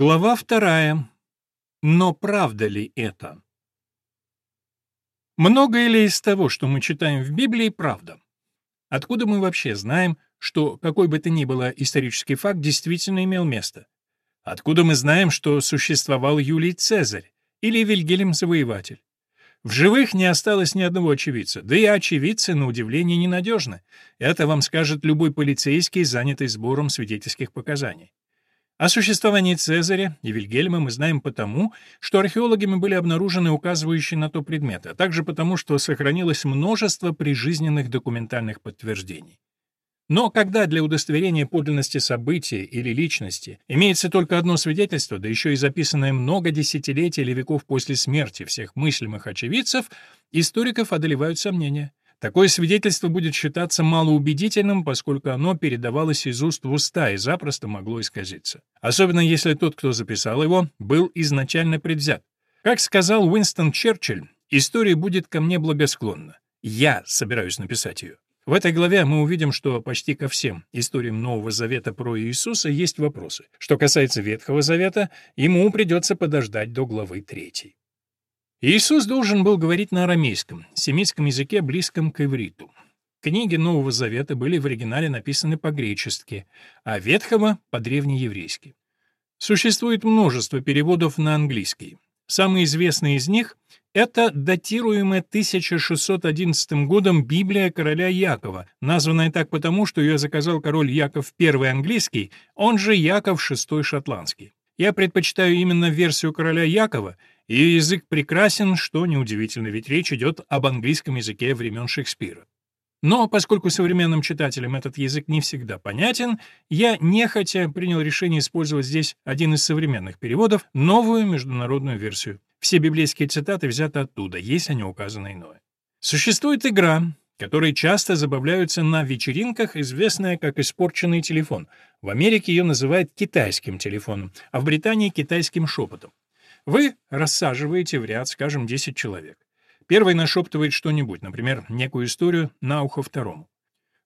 Глава вторая. Но правда ли это? Многое ли из того, что мы читаем в Библии, правда? Откуда мы вообще знаем, что какой бы то ни было исторический факт действительно имел место? Откуда мы знаем, что существовал Юлий Цезарь или Вильгельм Завоеватель? В живых не осталось ни одного очевидца, да и очевидцы, на удивление, ненадежны. Это вам скажет любой полицейский, занятый сбором свидетельских показаний. О существовании Цезаря и Вильгельма мы знаем потому, что археологами были обнаружены указывающие на то предметы, а также потому, что сохранилось множество прижизненных документальных подтверждений. Но когда для удостоверения подлинности события или личности имеется только одно свидетельство, да еще и записанное много десятилетий или веков после смерти всех мыслимых очевидцев, историков одолевают сомнения. Такое свидетельство будет считаться малоубедительным, поскольку оно передавалось из уст в уста и запросто могло исказиться. Особенно если тот, кто записал его, был изначально предвзят. Как сказал Уинстон Черчилль, история будет ко мне благосклонна. Я собираюсь написать ее. В этой главе мы увидим, что почти ко всем историям Нового Завета про Иисуса есть вопросы. Что касается Ветхого Завета, ему придется подождать до главы 3. Иисус должен был говорить на арамейском, семитском языке, близком к ивриту. Книги Нового Завета были в оригинале написаны по-гречески, а Ветхого — по-древнееврейски. Существует множество переводов на английский. Самый известный из них — это датируемая 1611 годом Библия короля Якова, названная так потому, что ее заказал король Яков I английский, он же Яков VI шотландский. Я предпочитаю именно версию короля Якова — ее язык прекрасен, что неудивительно, ведь речь идет об английском языке времен Шекспира. Но поскольку современным читателям этот язык не всегда понятен, я нехотя принял решение использовать здесь один из современных переводов, новую международную версию. Все библейские цитаты взяты оттуда, если не указано иное. Существует игра, которой часто забавляются на вечеринках, известная как «испорченный телефон». В Америке ее называют китайским телефоном, а в Британии — китайским шепотом. Вы рассаживаете в ряд, скажем, 10 человек. Первый нашептывает что-нибудь, например, некую историю на ухо второму.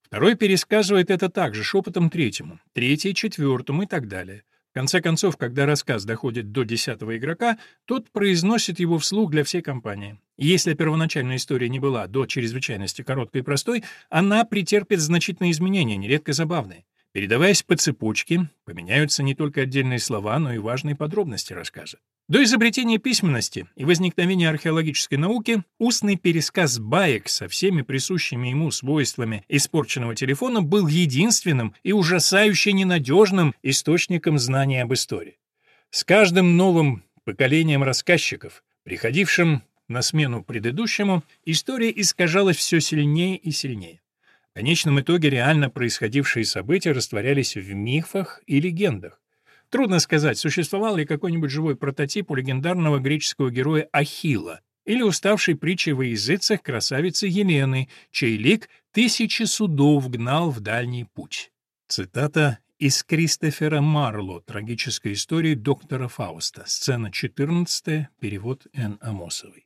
Второй пересказывает это также шепотом третьему, третий — четвертому и так далее. В конце концов, когда рассказ доходит до десятого игрока, тот произносит его вслух для всей компании. Если первоначальная история не была до чрезвычайности короткой и простой, она претерпит значительные изменения, нередко забавные. Передаваясь по цепочке, поменяются не только отдельные слова, но и важные подробности рассказа. До изобретения письменности и возникновения археологической науки устный пересказ баек со всеми присущими ему свойствами испорченного телефона был единственным и ужасающе ненадежным источником знания об истории. С каждым новым поколением рассказчиков, приходившим на смену предыдущему, история искажалась все сильнее и сильнее. В конечном итоге реально происходившие события растворялись в мифах и легендах. Трудно сказать, существовал ли какой-нибудь живой прототип у легендарного греческого героя Ахилла или уставшей притчей во языцах красавицы Елены, чей лик тысячи судов гнал в дальний путь. Цитата из Кристофера Марло «Трагическая история доктора Фауста», сцена 14, перевод Н. Амосовой.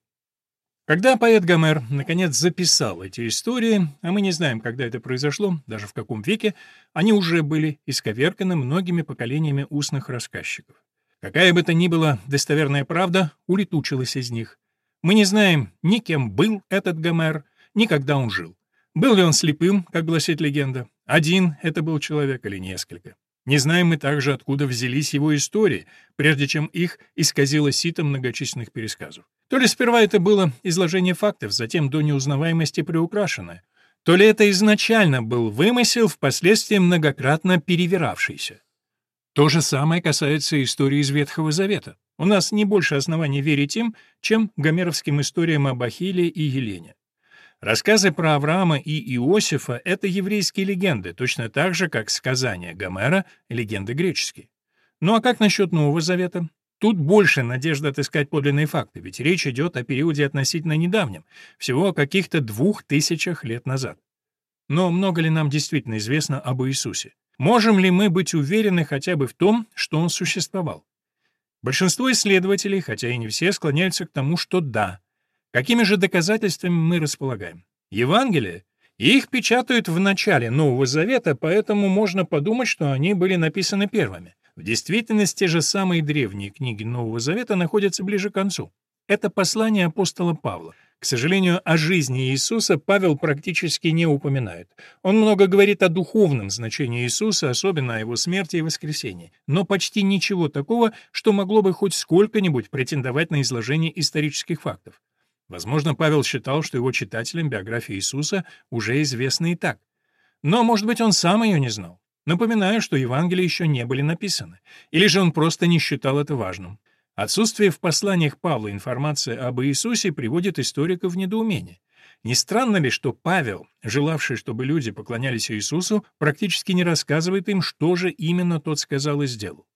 Когда поэт Гомер наконец записал эти истории, а мы не знаем, когда это произошло, даже в каком веке, они уже были исковерканы многими поколениями устных рассказчиков. Какая бы то ни была достоверная правда улетучилась из них. Мы не знаем ни кем был этот Гомер, ни когда он жил. Был ли он слепым, как гласит легенда? Один это был человек или несколько? Не знаем мы также, откуда взялись его истории, прежде чем их исказило сито многочисленных пересказов. То ли сперва это было изложение фактов, затем до неузнаваемости приукрашенное, то ли это изначально был вымысел, впоследствии многократно перевиравшийся. То же самое касается истории из Ветхого Завета. У нас не больше оснований верить им, чем гомеровским историям об Ахилле и Елене. Рассказы про Авраама и Иосифа — это еврейские легенды, точно так же, как сказания Гомера — легенды греческие. Ну а как насчет Нового Завета? Тут больше надежды отыскать подлинные факты, ведь речь идет о периоде относительно недавнем, всего о каких-то двух тысячах лет назад. Но много ли нам действительно известно об Иисусе? Можем ли мы быть уверены хотя бы в том, что он существовал? Большинство исследователей, хотя и не все, склоняются к тому, что да — Какими же доказательствами мы располагаем? Евангелие? Их печатают в начале Нового Завета, поэтому можно подумать, что они были написаны первыми. В действительности же самые древние книги Нового Завета находятся ближе к концу. Это послание апостола Павла. К сожалению, о жизни Иисуса Павел практически не упоминает. Он много говорит о духовном значении Иисуса, особенно о его смерти и воскресении, но почти ничего такого, что могло бы хоть сколько-нибудь претендовать на изложение исторических фактов. Возможно, Павел считал, что его читателям биография Иисуса уже известна и так. Но, может быть, он сам ее не знал. Напоминаю, что Евангелия еще не были написаны. Или же он просто не считал это важным. Отсутствие в посланиях Павла информации об Иисусе приводит историков в недоумение. Не странно ли, что Павел, желавший, чтобы люди поклонялись Иисусу, практически не рассказывает им, что же именно тот сказал и сделал?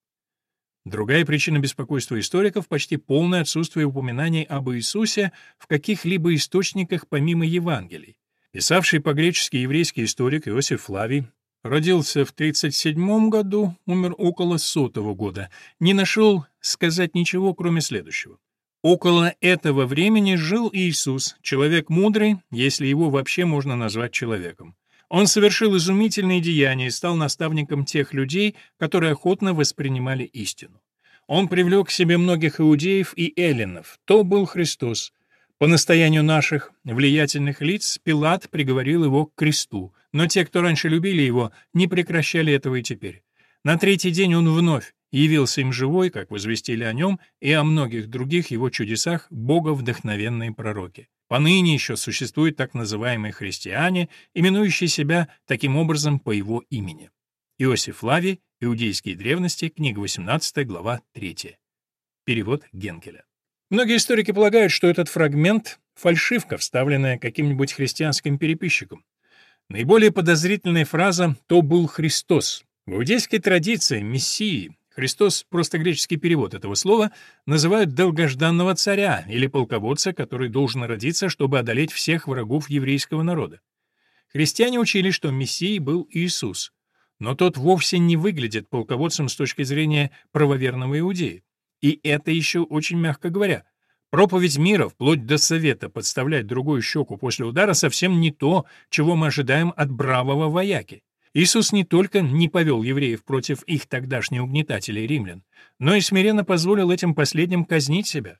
Другая причина беспокойства историков — почти полное отсутствие упоминаний об Иисусе в каких-либо источниках помимо Евангелий. Писавший по-гречески еврейский историк Иосиф Флавий родился в 37 году, умер около сотого года, не нашел сказать ничего, кроме следующего. Около этого времени жил Иисус, человек мудрый, если его вообще можно назвать человеком. Он совершил изумительные деяния и стал наставником тех людей, которые охотно воспринимали истину. Он привлек к себе многих иудеев и эллинов. То был Христос. По настоянию наших влиятельных лиц Пилат приговорил его к кресту, но те, кто раньше любили его, не прекращали этого и теперь. На третий день он вновь явился им живой, как возвестили о нем, и о многих других его чудесах боговдохновенные пророки. Поныне еще существуют так называемые христиане, именующие себя таким образом по его имени. Иосиф Лави, «Иудейские древности», книга 18, глава 3. Перевод Генкеля. Многие историки полагают, что этот фрагмент — фальшивка, вставленная каким-нибудь христианским переписчиком. Наиболее подозрительная фраза «то был Христос». В иудейской традиции Мессии Христос, просто греческий перевод этого слова, называют долгожданного царя или полководца, который должен родиться, чтобы одолеть всех врагов еврейского народа. Христиане учили, что Мессией был Иисус, но тот вовсе не выглядит полководцем с точки зрения правоверного иудея. И это еще очень мягко говоря. Проповедь мира, вплоть до совета подставлять другую щеку после удара, совсем не то, чего мы ожидаем от бравого вояки. Иисус не только не повел евреев против их тогдашних угнетателей римлян, но и смиренно позволил этим последним казнить себя.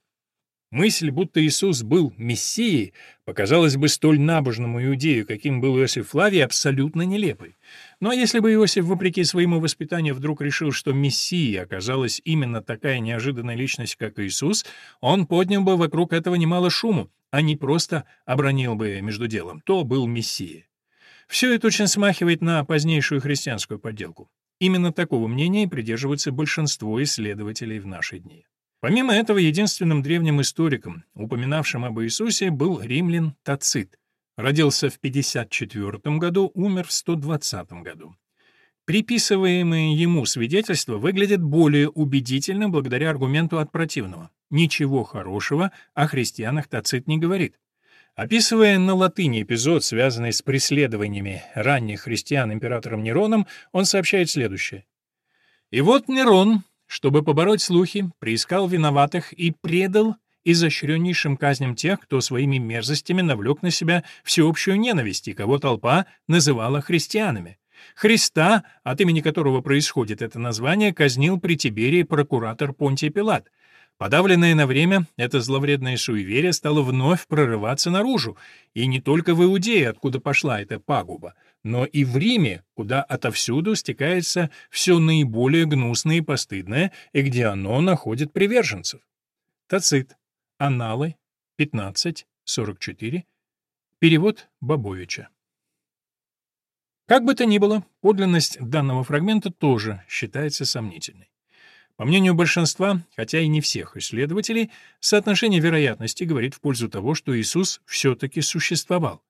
Мысль, будто Иисус был Мессией, показалась бы столь набожному иудею, каким был Иосиф Флавий, абсолютно нелепой. Но если бы Иосиф, вопреки своему воспитанию, вдруг решил, что Мессией оказалась именно такая неожиданная личность, как Иисус, он поднял бы вокруг этого немало шуму, а не просто обронил бы между делом. То был Мессия. Все это очень смахивает на позднейшую христианскую подделку. Именно такого мнения придерживается большинство исследователей в наши дни. Помимо этого, единственным древним историком, упоминавшим об Иисусе, был римлян Тацит. Родился в 54 году, умер в 120 году. Приписываемые ему свидетельства выглядят более убедительно благодаря аргументу от противного. Ничего хорошего о христианах Тацит не говорит. Описывая на латыни эпизод, связанный с преследованиями ранних христиан императором Нероном, он сообщает следующее. «И вот Нерон, чтобы побороть слухи, приискал виноватых и предал изощреннейшим казням тех, кто своими мерзостями навлек на себя всеобщую ненависть и кого толпа называла христианами. Христа, от имени которого происходит это название, казнил при Тиберии прокуратор Понтий Пилат — Подавленное на время, это зловредное суеверие стало вновь прорываться наружу, и не только в Иудее, откуда пошла эта пагуба, но и в Риме, куда отовсюду стекается все наиболее гнусное и постыдное, и где оно находит приверженцев. Тацит. Аналы. 15.44. Перевод Бабовича. Как бы то ни было, подлинность данного фрагмента тоже считается сомнительной. По мнению большинства, хотя и не всех исследователей, соотношение вероятности говорит в пользу того, что Иисус все-таки существовал.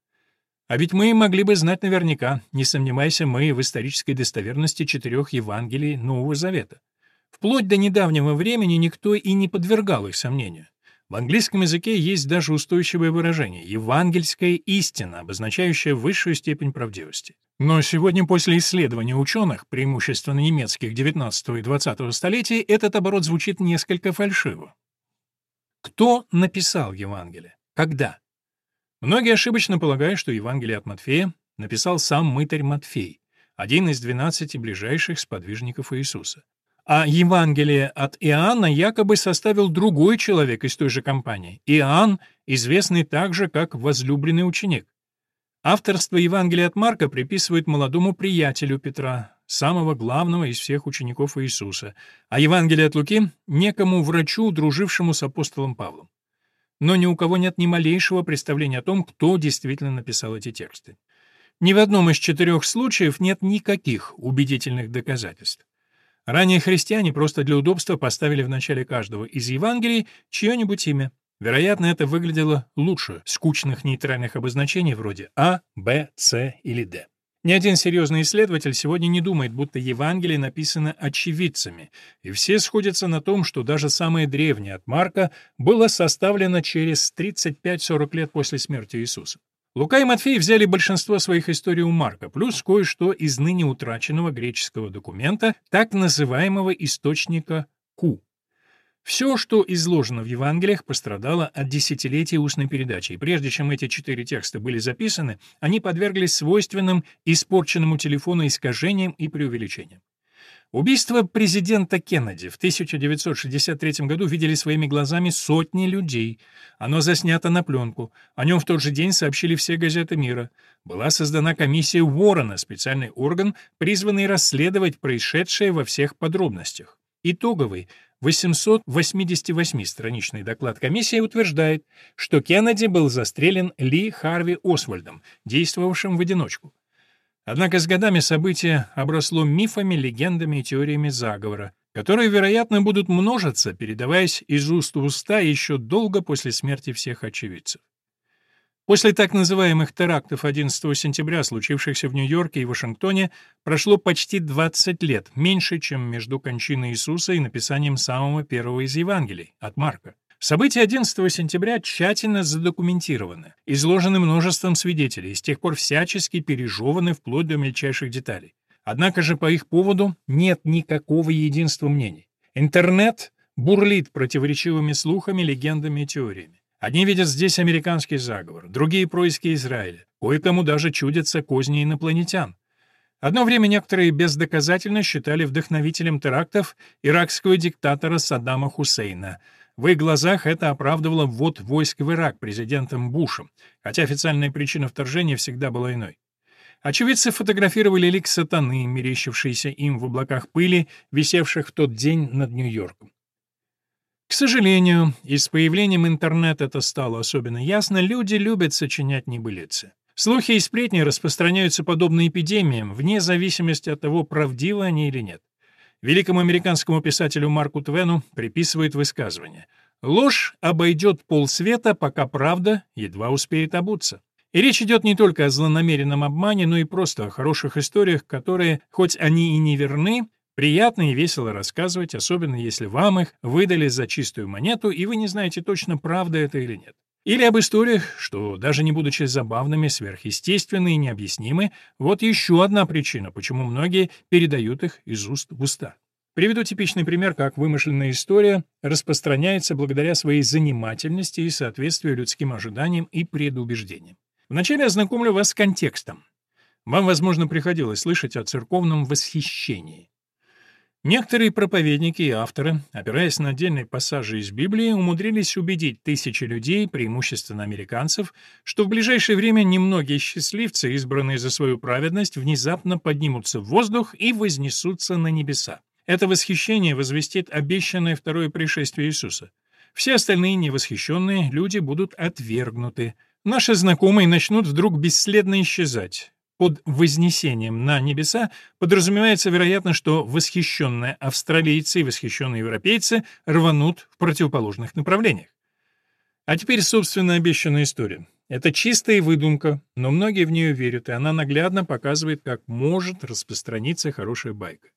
А ведь мы могли бы знать наверняка, не сомневайся мы в исторической достоверности четырех Евангелий Нового Завета. Вплоть до недавнего времени никто и не подвергал их сомнению. В английском языке есть даже устойчивое выражение «евангельская истина», обозначающая высшую степень правдивости. Но сегодня после исследования ученых, преимущественно немецких XIX и XX столетий, этот оборот звучит несколько фальшиво. Кто написал Евангелие? Когда? Многие ошибочно полагают, что Евангелие от Матфея написал сам мытарь Матфей, один из двенадцати ближайших сподвижников Иисуса. а Евангелие от Иоанна якобы составил другой человек из той же компании. Иоанн, известный также как возлюбленный ученик. Авторство Евангелия от Марка приписывают молодому приятелю Петра, самого главного из всех учеников Иисуса, а Евангелие от Луки — некому врачу, дружившему с апостолом Павлом. Но ни у кого нет ни малейшего представления о том, кто действительно написал эти тексты. Ни в одном из четырех случаев нет никаких убедительных доказательств. Ранее христиане просто для удобства поставили в начале каждого из Евангелий чье-нибудь имя. Вероятно, это выглядело лучше скучных нейтральных обозначений вроде А, Б, С или Д. Ни один серьезный исследователь сегодня не думает, будто Евангелие написано очевидцами, и все сходятся на том, что даже самое древнее от Марка было составлено через 35-40 лет после смерти Иисуса. Лука и Матфей взяли большинство своих историй у Марка, плюс кое-что из ныне утраченного греческого документа, так называемого источника Ку. Все, что изложено в Евангелиях, пострадало от десятилетий устной передачи, и прежде чем эти четыре текста были записаны, они подверглись свойственным испорченному телефону искажениям и преувеличениям. Убийство президента Кеннеди в 1963 году видели своими глазами сотни людей. Оно заснято на пленку. О нем в тот же день сообщили все газеты мира. Была создана комиссия Уоррена, специальный орган, призванный расследовать происшедшее во всех подробностях. Итоговый 888-страничный доклад комиссии утверждает, что Кеннеди был застрелен Ли Харви Освальдом, действовавшим в одиночку. Однако с годами событие обросло мифами, легендами и теориями заговора, которые, вероятно, будут множиться, передаваясь из уст в уста еще долго после смерти всех очевидцев. После так называемых терактов 11 сентября, случившихся в Нью-Йорке и Вашингтоне, прошло почти 20 лет, меньше, чем между кончиной Иисуса и написанием самого первого из Евангелий, от Марка. События 11 сентября тщательно задокументированы, изложены множеством свидетелей с тех пор всячески пережеваны вплоть до мельчайших деталей. Однако же по их поводу нет никакого единства мнений. Интернет бурлит противоречивыми слухами, легендами и теориями. Одни видят здесь американский заговор, другие — происки Израиля. Кое-кому даже чудятся козни инопланетян. Одно время некоторые бездоказательно считали вдохновителем терактов иракского диктатора Саддама Хусейна. В их глазах это оправдывало ввод войск в Ирак президентом Бушем, хотя официальная причина вторжения всегда была иной. Очевидцы фотографировали лик сатаны, мерещившийся им в облаках пыли, висевших в тот день над Нью-Йорком. К сожалению, и с появлением интернета это стало особенно ясно, люди любят сочинять небылицы. Слухи и сплетни распространяются подобно эпидемиям, вне зависимости от того, правдивы они или нет. Великому американскому писателю Марку Твену приписывают высказывание «Ложь обойдет полсвета, пока правда едва успеет обуться». И речь идет не только о злонамеренном обмане, но и просто о хороших историях, которые, хоть они и не верны, Приятно и весело рассказывать, особенно если вам их выдали за чистую монету, и вы не знаете точно, правда это или нет. Или об историях, что, даже не будучи забавными, сверхъестественны и необъяснимы, вот еще одна причина, почему многие передают их из уст в уста. Приведу типичный пример, как вымышленная история распространяется благодаря своей занимательности и соответствию людским ожиданиям и предубеждениям. Вначале ознакомлю вас с контекстом. Вам, возможно, приходилось слышать о церковном восхищении. Некоторые проповедники и авторы, опираясь на отдельные пассажи из Библии, умудрились убедить тысячи людей, преимущественно американцев, что в ближайшее время немногие счастливцы, избранные за свою праведность, внезапно поднимутся в воздух и вознесутся на небеса. Это восхищение возвестит обещанное второе пришествие Иисуса. Все остальные невосхищенные люди будут отвергнуты. Наши знакомые начнут вдруг бесследно исчезать. Под вознесением на небеса подразумевается, вероятно, что восхищенные австралийцы и восхищенные европейцы рванут в противоположных направлениях. А теперь, собственно, обещанная история. Это чистая выдумка, но многие в нее верят, и она наглядно показывает, как может распространиться хорошая байка.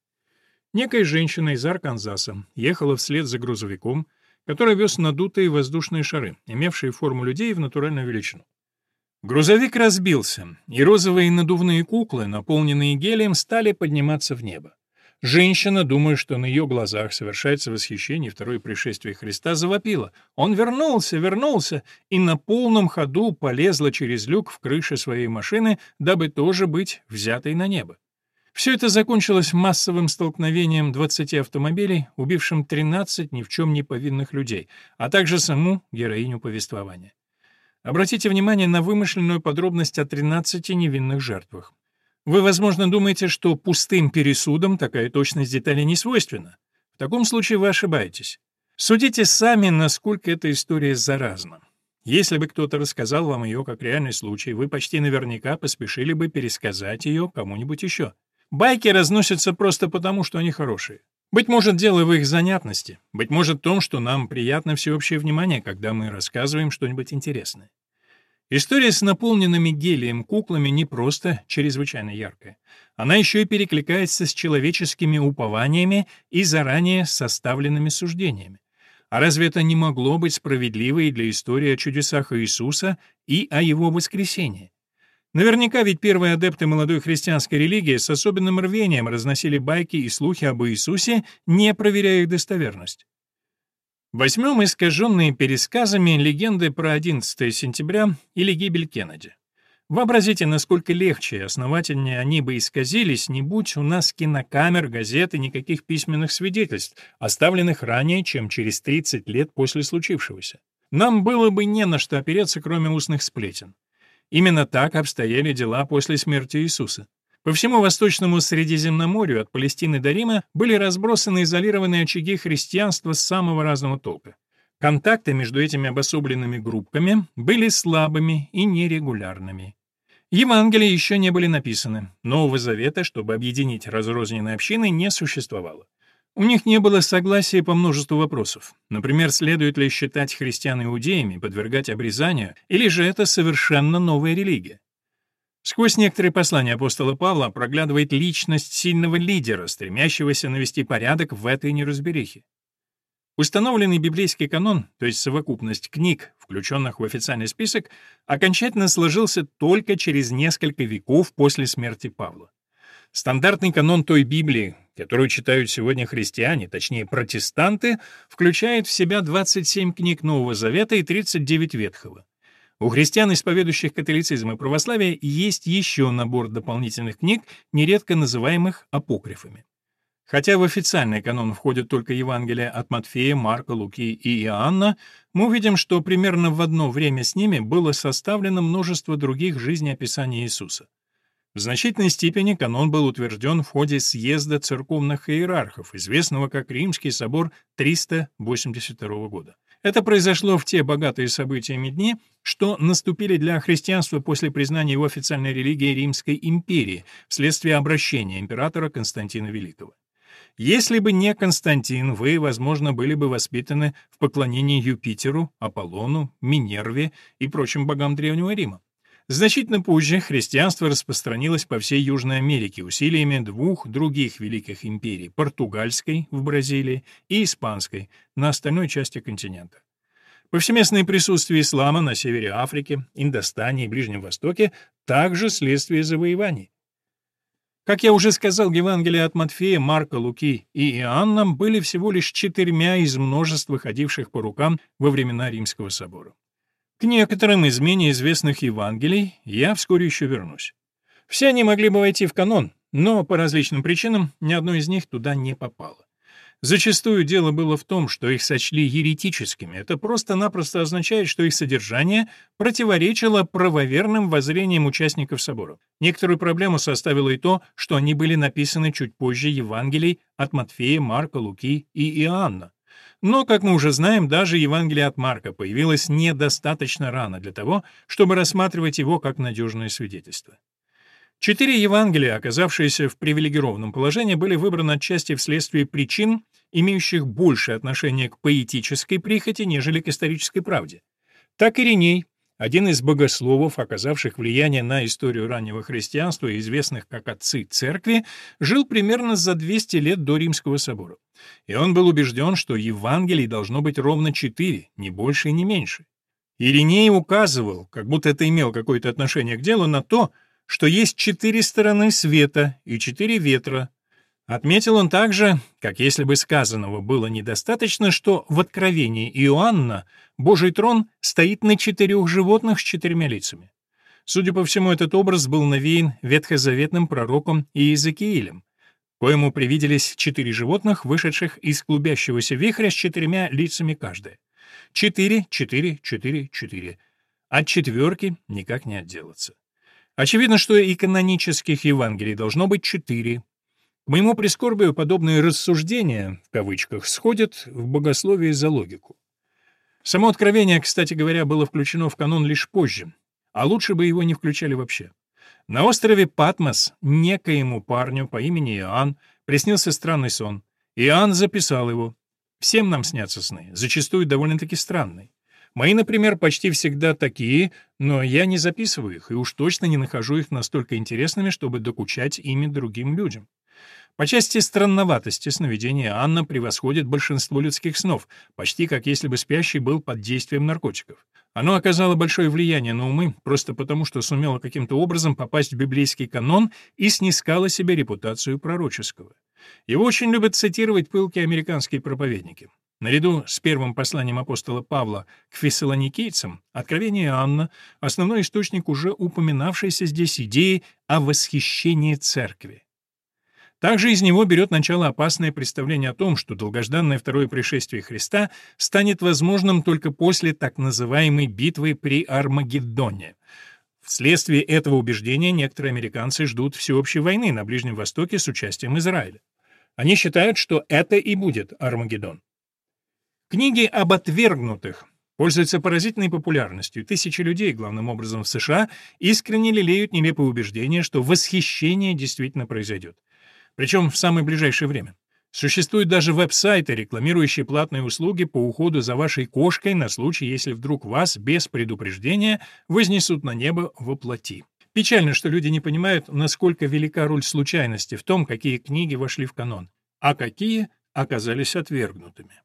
Некая женщина из Арканзаса ехала вслед за грузовиком, который вез надутые воздушные шары, имевшие форму людей в натуральную величину. Грузовик разбился, и розовые надувные куклы, наполненные гелием, стали подниматься в небо. Женщина, думая, что на ее глазах совершается восхищение второе пришествие Христа, завопила. Он вернулся, вернулся, и на полном ходу полезла через люк в крыше своей машины, дабы тоже быть взятой на небо. Все это закончилось массовым столкновением 20 автомобилей, убившим 13 ни в чем не повинных людей, а также саму героиню повествования. Обратите внимание на вымышленную подробность о 13 невинных жертвах. Вы, возможно, думаете, что пустым пересудам такая точность деталей не свойственна. В таком случае вы ошибаетесь. Судите сами, насколько эта история заразна. Если бы кто-то рассказал вам ее как реальный случай, вы почти наверняка поспешили бы пересказать ее кому-нибудь еще. Байки разносятся просто потому, что они хорошие. Быть может, дело в их занятности. Быть может, в том, что нам приятно всеобщее внимание, когда мы рассказываем что-нибудь интересное. История с наполненными гелием куклами не просто чрезвычайно яркая. Она еще и перекликается с человеческими упованиями и заранее составленными суждениями. А разве это не могло быть справедливо и для истории о чудесах Иисуса и о его воскресении? Наверняка ведь первые адепты молодой христианской религии с особенным рвением разносили байки и слухи об Иисусе, не проверяя их достоверность. Возьмем искаженные пересказами легенды про 11 сентября или гибель Кеннеди. Вообразите, насколько легче и основательнее они бы исказились, не будь у нас кинокамер, газет и никаких письменных свидетельств, оставленных ранее, чем через 30 лет после случившегося. Нам было бы не на что опереться, кроме устных сплетен. Именно так обстояли дела после смерти Иисуса. По всему Восточному Средиземноморью от Палестины до Рима были разбросаны изолированные очаги христианства самого разного толка. Контакты между этими обособленными группками были слабыми и нерегулярными. Евангелия еще не были написаны. Нового Завета, чтобы объединить разрозненные общины, не существовало. У них не было согласия по множеству вопросов. Например, следует ли считать христиан иудеями, подвергать обрезанию, или же это совершенно новая религия. Сквозь некоторые послания апостола Павла проглядывает личность сильного лидера, стремящегося навести порядок в этой неразберихе. Установленный библейский канон, то есть совокупность книг, включенных в официальный список, окончательно сложился только через несколько веков после смерти Павла. Стандартный канон той Библии, которую читают сегодня христиане, точнее протестанты, включает в себя 27 книг Нового Завета и 39 Ветхого. У христиан, исповедующих католицизм и православие, есть еще набор дополнительных книг, нередко называемых апокрифами. Хотя в официальный канон входят только Евангелия от Матфея, Марка, Луки и Иоанна, мы увидим, что примерно в одно время с ними было составлено множество других жизнеописаний Иисуса. В значительной степени канон был утвержден в ходе съезда церковных иерархов, известного как Римский собор 382 года. Это произошло в те богатые событиями дни, что наступили для христианства после признания его официальной религией Римской империи вследствие обращения императора Константина Великого. Если бы не Константин, вы, возможно, были бы воспитаны в поклонении Юпитеру, Аполлону, Минерве и прочим богам Древнего Рима. Значительно позже христианство распространилось по всей Южной Америке усилиями двух других великих империй – португальской в Бразилии и испанской на остальной части континента. Повсеместное присутствие ислама на севере Африки, Индостане и Ближнем Востоке также следствие завоеваний. Как я уже сказал, Евангелия от Матфея, Марка, Луки и Иоанна были всего лишь четырьмя из множества ходивших по рукам во времена Римского собора. К некоторым из менее известных Евангелий я вскоре еще вернусь. Все они могли бы войти в канон, но по различным причинам ни одно из них туда не попало. Зачастую дело было в том, что их сочли еретическими. Это просто-напросто означает, что их содержание противоречило правоверным воззрениям участников собора. Некоторую проблему составило и то, что они были написаны чуть позже Евангелий от Матфея, Марка, Луки и Иоанна. Но, как мы уже знаем, даже Евангелие от Марка появилось недостаточно рано для того, чтобы рассматривать его как надежное свидетельство. Четыре Евангелия, оказавшиеся в привилегированном положении, были выбраны отчасти вследствие причин, имеющих большее отношение к поэтической прихоти, нежели к исторической правде. Так Ириней, один из богословов, оказавших влияние на историю раннего христианства и известных как отцы церкви, жил примерно за 200 лет до Римского собора. И он был убежден, что Евангелий должно быть ровно четыре, не больше и не меньше. Ириней указывал, как будто это имело какое-то отношение к делу, на то, что есть четыре стороны света и четыре ветра, Отметил он также, как если бы сказанного было недостаточно, что в Откровении Иоанна Божий трон стоит на четырех животных с четырьмя лицами. Судя по всему, этот образ был навеян ветхозаветным пророком Иезекиилем, коему привиделись четыре животных, вышедших из клубящегося вихря с четырьмя лицами каждое. Четыре, четыре, четыре, четыре. От четверки никак не отделаться. Очевидно, что и канонических Евангелий должно быть четыре. К моему прискорбию подобные рассуждения, в кавычках, сходят в богословии за логику. Само откровение, кстати говоря, было включено в канон лишь позже, а лучше бы его не включали вообще. На острове Патмос некоему парню по имени Иоанн приснился странный сон. Иоанн записал его. Всем нам снятся сны, зачастую довольно-таки странные. Мои, например, почти всегда такие, но я не записываю их и уж точно не нахожу их настолько интересными, чтобы докучать ими другим людям. По части странноватости сновидения Анна превосходит большинство людских снов, почти как если бы спящий был под действием наркотиков. Оно оказало большое влияние на умы просто потому, что сумело каким-то образом попасть в библейский канон и снискало себе репутацию пророческого. Его очень любят цитировать пылкие американские проповедники. Наряду с первым посланием апостола Павла к фессалоникийцам, Откровение Анна — основной источник уже упоминавшейся здесь идеи о восхищении церкви. Также из него берет начало опасное представление о том, что долгожданное второе пришествие Христа станет возможным только после так называемой битвы при Армагеддоне. Вследствие этого убеждения некоторые американцы ждут всеобщей войны на Ближнем Востоке с участием Израиля. Они считают, что это и будет Армагеддон. Книги об отвергнутых пользуются поразительной популярностью. Тысячи людей, главным образом в США, искренне лелеют нелепое убеждение, что восхищение действительно произойдет причем в самое ближайшее время. Существуют даже веб-сайты, рекламирующие платные услуги по уходу за вашей кошкой на случай, если вдруг вас без предупреждения вознесут на небо во плоти. Печально, что люди не понимают, насколько велика роль случайности в том, какие книги вошли в канон, а какие оказались отвергнутыми.